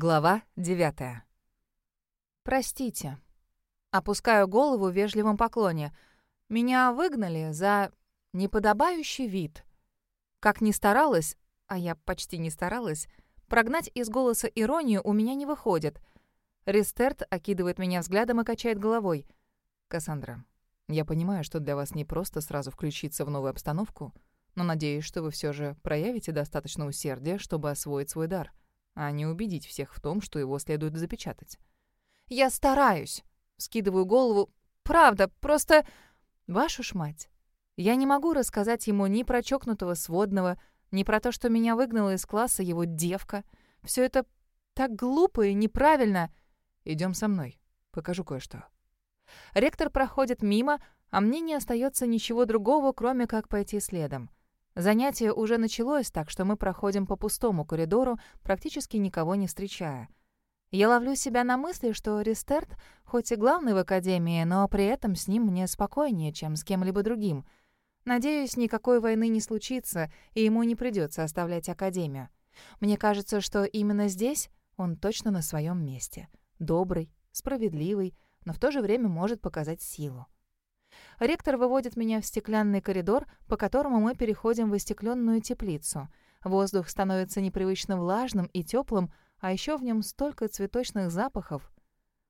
Глава девятая. «Простите». Опускаю голову в вежливом поклоне. Меня выгнали за неподобающий вид. Как ни старалась, а я почти не старалась, прогнать из голоса иронию у меня не выходит. Рестерт окидывает меня взглядом и качает головой. «Кассандра, я понимаю, что для вас не просто сразу включиться в новую обстановку, но надеюсь, что вы все же проявите достаточно усердия, чтобы освоить свой дар» а не убедить всех в том, что его следует запечатать. «Я стараюсь!» — скидываю голову. «Правда, просто... Вашу ж мать! Я не могу рассказать ему ни про чокнутого сводного, ни про то, что меня выгнала из класса его девка. Все это так глупо и неправильно. Идем со мной, покажу кое-что». Ректор проходит мимо, а мне не остается ничего другого, кроме как пойти следом. Занятие уже началось, так что мы проходим по пустому коридору, практически никого не встречая. Я ловлю себя на мысли, что Ристерт хоть и главный в Академии, но при этом с ним мне спокойнее, чем с кем-либо другим. Надеюсь, никакой войны не случится, и ему не придется оставлять Академию. Мне кажется, что именно здесь он точно на своем месте. Добрый, справедливый, но в то же время может показать силу. Ректор выводит меня в стеклянный коридор, по которому мы переходим в остекленную теплицу. Воздух становится непривычно влажным и теплым, а еще в нем столько цветочных запахов.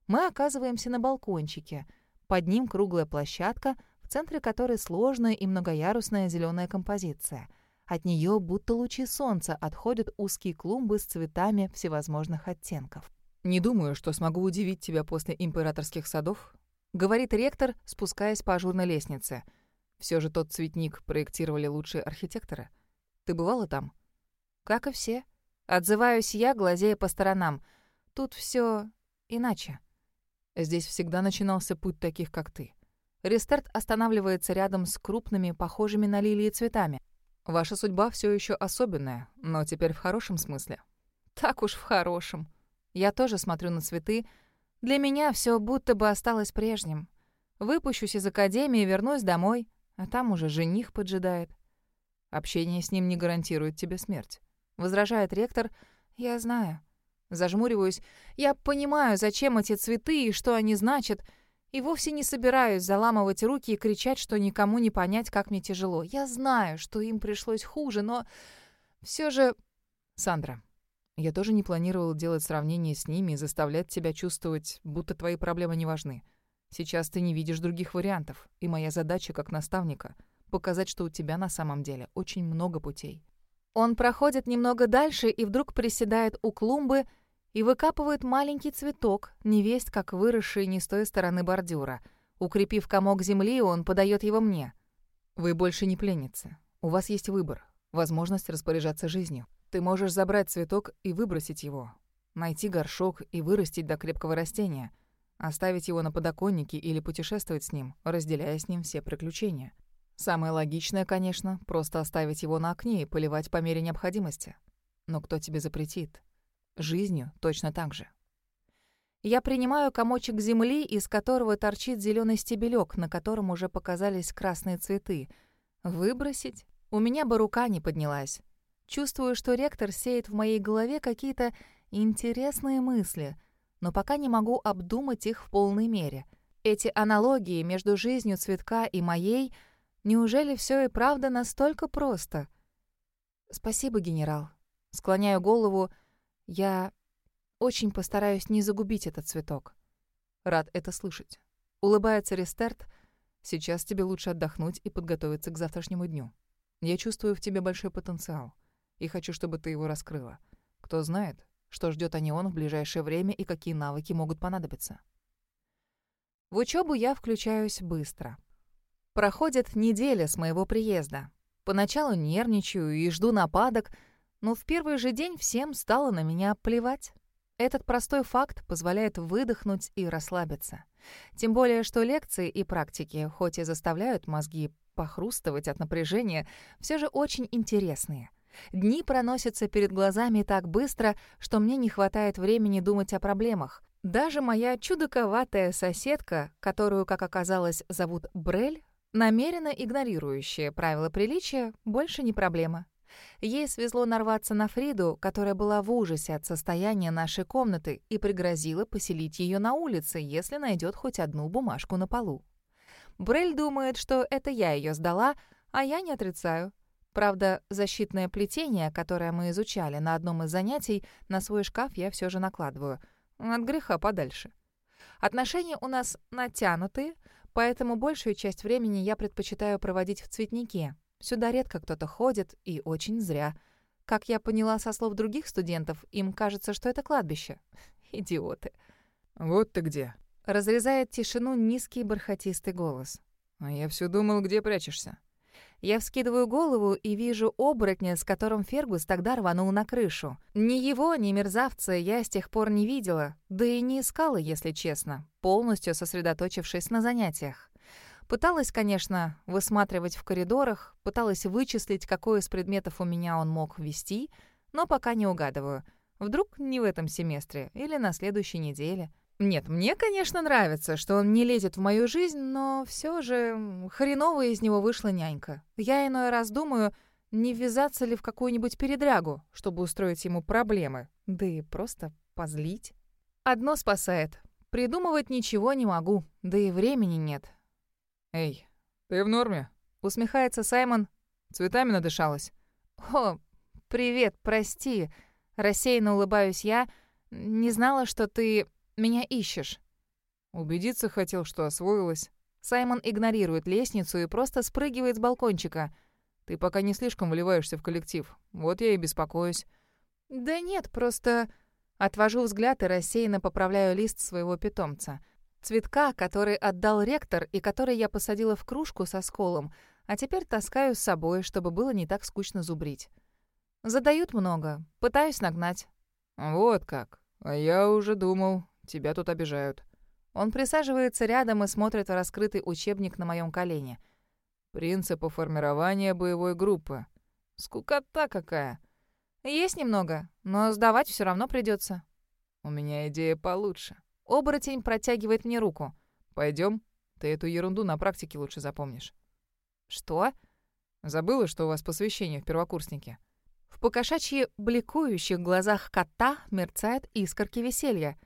Мы оказываемся на балкончике. Под ним круглая площадка, в центре которой сложная и многоярусная зеленая композиция. От нее будто лучи солнца отходят узкие клумбы с цветами всевозможных оттенков. «Не думаю, что смогу удивить тебя после императорских садов, — говорит ректор, спускаясь по ажурной лестнице. Все же тот цветник проектировали лучшие архитекторы. Ты бывала там?» «Как и все». Отзываюсь я, глазея по сторонам. Тут все иначе. Здесь всегда начинался путь таких, как ты. Рестарт останавливается рядом с крупными, похожими на лилии цветами. Ваша судьба все еще особенная, но теперь в хорошем смысле. Так уж в хорошем. Я тоже смотрю на цветы, для меня все будто бы осталось прежним. Выпущусь из академии, вернусь домой, а там уже жених поджидает. Общение с ним не гарантирует тебе смерть. Возражает ректор. Я знаю. Зажмуриваюсь. Я понимаю, зачем эти цветы и что они значат, и вовсе не собираюсь заламывать руки и кричать, что никому не понять, как мне тяжело. Я знаю, что им пришлось хуже, но все же... Сандра, я тоже не планировал делать сравнение с ними и заставлять тебя чувствовать, будто твои проблемы не важны. Сейчас ты не видишь других вариантов, и моя задача как наставника — показать, что у тебя на самом деле очень много путей. Он проходит немного дальше и вдруг приседает у клумбы и выкапывает маленький цветок, невесть как выросший не с той стороны бордюра. Укрепив комок земли, он подает его мне. «Вы больше не пленницы. У вас есть выбор, возможность распоряжаться жизнью. Ты можешь забрать цветок и выбросить его. Найти горшок и вырастить до крепкого растения. Оставить его на подоконнике или путешествовать с ним, разделяя с ним все приключения. Самое логичное, конечно, просто оставить его на окне и поливать по мере необходимости. Но кто тебе запретит? Жизнью точно так же. Я принимаю комочек земли, из которого торчит зеленый стебелек, на котором уже показались красные цветы. Выбросить? У меня бы рука не поднялась. Чувствую, что ректор сеет в моей голове какие-то интересные мысли, но пока не могу обдумать их в полной мере. Эти аналогии между жизнью цветка и моей, неужели все и правда настолько просто? Спасибо, генерал. Склоняю голову. Я очень постараюсь не загубить этот цветок. Рад это слышать. Улыбается Рестерт. Сейчас тебе лучше отдохнуть и подготовиться к завтрашнему дню. Я чувствую в тебе большой потенциал и хочу, чтобы ты его раскрыла. Кто знает, что ждет Анион в ближайшее время и какие навыки могут понадобиться. В учебу я включаюсь быстро. Проходит неделя с моего приезда. Поначалу нервничаю и жду нападок, но в первый же день всем стало на меня плевать. Этот простой факт позволяет выдохнуть и расслабиться. Тем более, что лекции и практики, хоть и заставляют мозги похрустывать от напряжения, все же очень интересные — Дни проносятся перед глазами так быстро, что мне не хватает времени думать о проблемах. Даже моя чудаковатая соседка, которую, как оказалось, зовут Брель, намеренно игнорирующая правила приличия, больше не проблема. Ей свезло нарваться на Фриду, которая была в ужасе от состояния нашей комнаты и пригрозила поселить ее на улице, если найдет хоть одну бумажку на полу. Брель думает, что это я ее сдала, а я не отрицаю. Правда, защитное плетение, которое мы изучали на одном из занятий, на свой шкаф я все же накладываю. От греха подальше. Отношения у нас натянутые, поэтому большую часть времени я предпочитаю проводить в цветнике. Сюда редко кто-то ходит, и очень зря. Как я поняла со слов других студентов, им кажется, что это кладбище. Идиоты. «Вот ты где!» Разрезает тишину низкий бархатистый голос. «А я все думал, где прячешься?» Я вскидываю голову и вижу оборотня, с которым Фергус тогда рванул на крышу. Ни его, ни мерзавца я с тех пор не видела, да и не искала, если честно, полностью сосредоточившись на занятиях. Пыталась, конечно, высматривать в коридорах, пыталась вычислить, какой из предметов у меня он мог ввести, но пока не угадываю. Вдруг не в этом семестре или на следующей неделе. Нет, мне, конечно, нравится, что он не лезет в мою жизнь, но все же хреновая из него вышла нянька. Я иной раз думаю, не ввязаться ли в какую-нибудь передрягу, чтобы устроить ему проблемы, да и просто позлить. Одно спасает. Придумывать ничего не могу, да и времени нет. «Эй, ты в норме?» — усмехается Саймон. «Цветами надышалась?» «О, привет, прости». Рассеянно улыбаюсь я. «Не знала, что ты...» меня ищешь?» Убедиться хотел, что освоилась. Саймон игнорирует лестницу и просто спрыгивает с балкончика. «Ты пока не слишком вливаешься в коллектив. Вот я и беспокоюсь». «Да нет, просто...» Отвожу взгляд и рассеянно поправляю лист своего питомца. Цветка, который отдал ректор и который я посадила в кружку со сколом, а теперь таскаю с собой, чтобы было не так скучно зубрить. Задают много, пытаюсь нагнать. «Вот как. А я уже думал, Тебя тут обижают». Он присаживается рядом и смотрит в раскрытый учебник на моем колене. «Принципы формирования боевой группы. Скукота какая!» «Есть немного, но сдавать все равно придется. «У меня идея получше». Оборотень протягивает мне руку. Пойдем. Ты эту ерунду на практике лучше запомнишь». «Что?» «Забыла, что у вас посвящение в первокурснике?» В покошачьи бликующих глазах кота мерцает искорки веселья.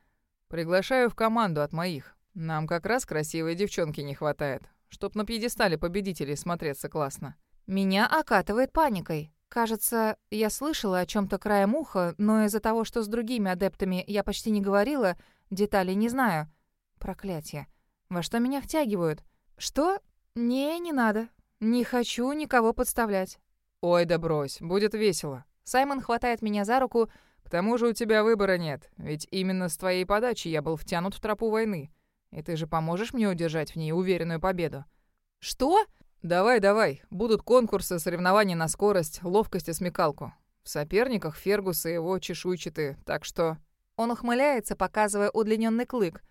Приглашаю в команду от моих. Нам как раз красивой девчонки не хватает, чтоб на пьедестале победителей смотреться классно. Меня окатывает паникой. Кажется, я слышала о чем то краем уха, но из-за того, что с другими адептами я почти не говорила, деталей не знаю. Проклятие. Во что меня втягивают? Что? Не, не надо. Не хочу никого подставлять. Ой, да брось, будет весело. Саймон хватает меня за руку, тому же у тебя выбора нет, ведь именно с твоей подачи я был втянут в тропу войны. И ты же поможешь мне удержать в ней уверенную победу. Что? Давай, давай. Будут конкурсы, соревнования на скорость, ловкость и смекалку. В соперниках Фергус и его чешуйчатые, так что... Он ухмыляется, показывая удлиненный клык.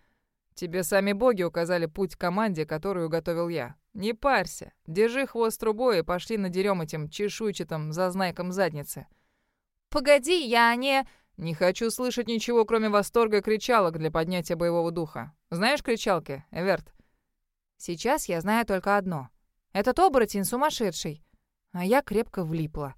Тебе сами боги указали путь к команде, которую готовил я. Не парься. Держи хвост трубой и пошли надерем этим чешуйчатым зазнайком задницы. «Погоди, я не...» «Не хочу слышать ничего, кроме восторга и кричалок для поднятия боевого духа. Знаешь кричалки, Эверт?» «Сейчас я знаю только одно. Этот оборотень сумасшедший, а я крепко влипла».